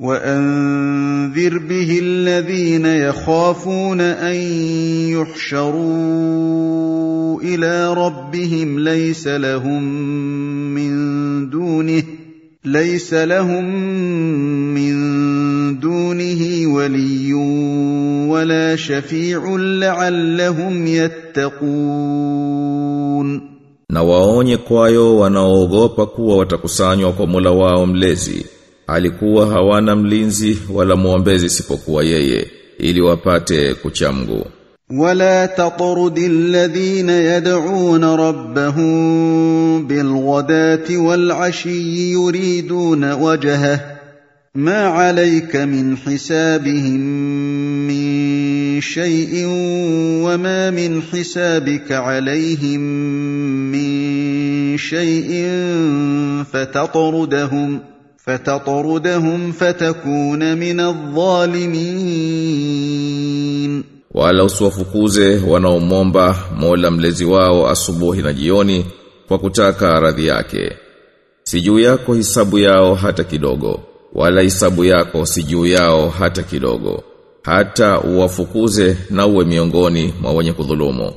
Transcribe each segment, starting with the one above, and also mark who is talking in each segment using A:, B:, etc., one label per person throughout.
A: وأنذر به الذين يخافون أن يحشروا إلى ربهم ليس لهم من دونه ليس لهم من دونه ولي ولا شفيع لعلهم يتقون.
B: Na waonye kwayo wanaoogopa kuwa watakusanywa kwa mula wao mlezi. Alikuwa hawana mlinzi wala muombezi isipokuwa yeye ili wapate kuchamgu
A: ولا تطرد الذين يدعون ربهم بالغداة والعشي يريدون وجهه ما عليك من حسابهم من شيء وما من حسابك عليهم من شيء فتطردهم فتطردهم فتكون من الظالمين
B: wala usiwafukuze wanaomomba Mola mlezi wao asubuhi na jioni kwa kutaka radhi yake si juu yako hisabu yao hata kidogo wala hisabu yako si juu yao hata kidogo hata uwafukuze na uwe miongoni mwa wenye kudhulumu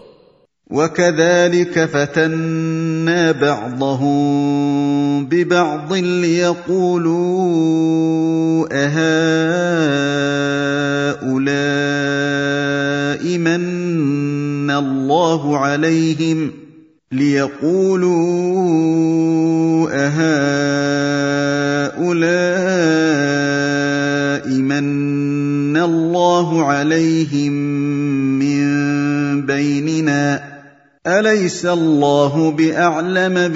A: وكذلك فتنا بعضهم ببعض ليقولوا أهؤلاء من الله عليهم ليقولوا أهؤلاء من الله عليهم بيننا أليس الله بأعلم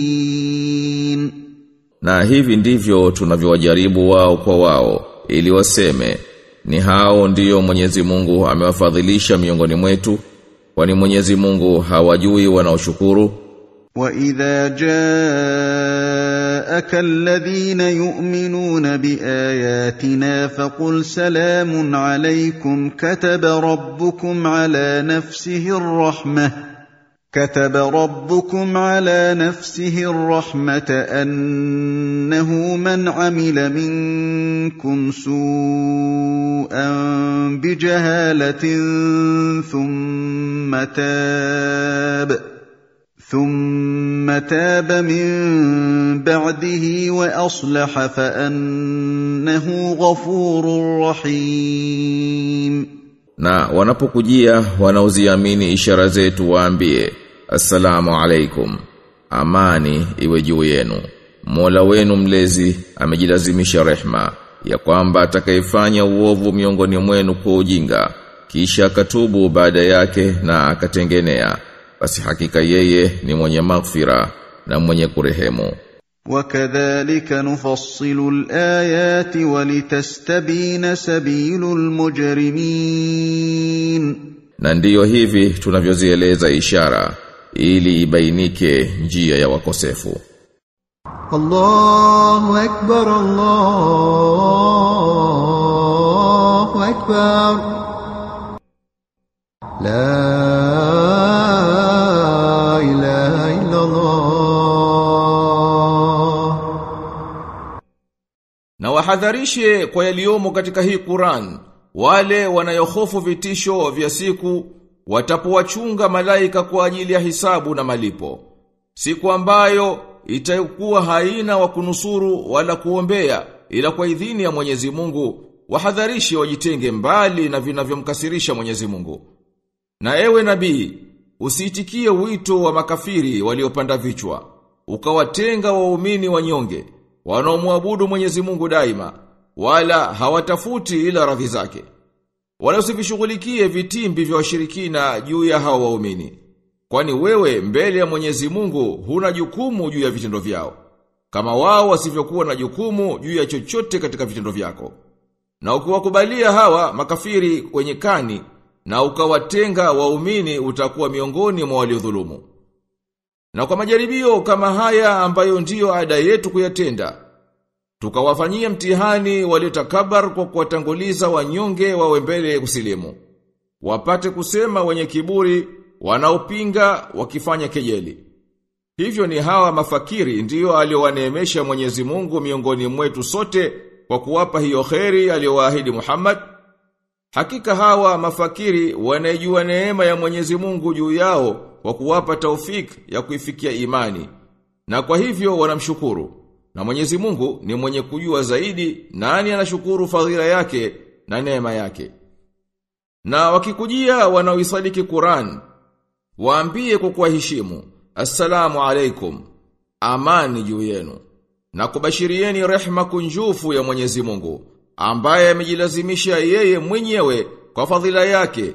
A: بالشاكرين
B: Na hivi ndivyo tunavyowajaribu wao kwa wao ili waseme ni hao ndiyo Mwenyezi Mungu amewafadhilisha miongoni mwetu kwani Mwenyezi Mungu hawajui wanaoshukuru
A: وإذا جاءك الذين يؤمنون بآياتنا فقل سلام عليكم كتب ربكم على نفسه الرحمة كتب ربكم على نفسه الرحمة أنه من عمل منكم سوءا بجهالة ثم تاب ثم تاب من بعده وأصلح فأنه غفور رحيم
B: na wanapokujia wanaoziamini ishara zetu waambie assalamu alaikum amani iwe juu yenu Mola wenu mlezi amejilazimisha rehma ya kwamba atakayefanya uovu miongoni mwenu kwa ujinga kisha akatubu baada yake na akatengenea basi hakika yeye ni mwenye maghfira na mwenye kurehemu.
A: Wakadhalika nufassilu alayati walitastabina sabilu almujrimin.
B: Na ndiyo hivi tunavyozieleza ishara ili ibainike njia ya wakosefu.
C: Allahu akbar Allahu
D: akbar. Wahadharishe kwa yaliyomo katika hii Qur'an wale wanayohofu vitisho vya siku watapowachunga malaika kwa ajili ya hisabu na malipo. Siku ambayo itakuwa haina wa kunusuru wala kuombea ila kwa idhini ya Mwenyezi Mungu wahadharishe wajitenge mbali na vinavyomkasirisha Mwenyezi Mungu. Na ewe nabii, usiitikie wito wa makafiri waliopanda vichwa, ukawatenga waumini wanyonge, wanaomwabudu Mwenyezi Mungu daima, wala hawatafuti ila radhi zake. Wala usivishughulikie vitimbi vya washirikina juu ya hao waumini. Kwani wewe mbele ya Mwenyezi Mungu huna jukumu juu ya vitendo vyao. Kama wao wasivyokuwa na jukumu juu ya chochote katika vitendo vyako. Na ukiwakubalia hawa makafiri wenye kani na ukawatenga waumini utakuwa miongoni mwa waliodhulumu. Na kwa majaribio kama haya ambayo ndiyo ada yetu kuyatenda, tukawafanyia mtihani waliotakabar kwa kuwatanguliza wanyonge wawe mbele kusilimu. Wapate kusema wenye kiburi, wanaopinga wakifanya kejeli. Hivyo ni hawa mafakiri ndiyo aliowaneemesha Mwenyezi Mungu miongoni mwetu sote kwa kuwapa hiyo kheri aliyowaahidi Muhammad. Hakika hawa mafakiri wanajua neema ya Mwenyezi Mungu juu yao kwa kuwapa taufik ya kuifikia imani. Na kwa hivyo wanamshukuru. Na Mwenyezi Mungu ni mwenye kujua zaidi nani anashukuru fadhila yake na neema yake. Na wakikujia wanaoisadiki Qur'an, waambie kwa kuwaheshimu, Assalamu alaikum, amani juu yenu. Na kubashirieni rehma kunjufu ya Mwenyezi Mungu, ambaye amejilazimisha yeye mwenyewe kwa fadhila yake,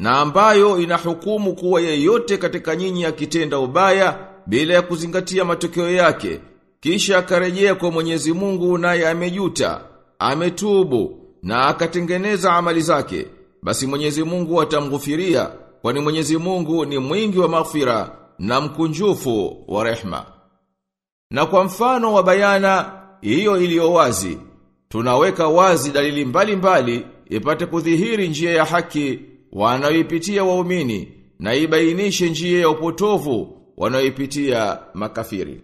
D: na ambayo inahukumu kuwa yeyote katika nyinyi akitenda ubaya bila ya kuzingatia matokeo yake, kisha akarejea kwa Mwenyezi Mungu naye amejuta, ametubu na akatengeneza amali zake, basi Mwenyezi Mungu atamghufiria, kwani Mwenyezi Mungu ni mwingi wa maghfira na mkunjufu wa rehma. Na kwa mfano wa bayana hiyo iliyo wazi, tunaweka wazi dalili mbalimbali mbali, ipate kudhihiri njia ya haki wanayoipitia waumini na ibainishe njia ya upotovu wanaoipitia makafiri.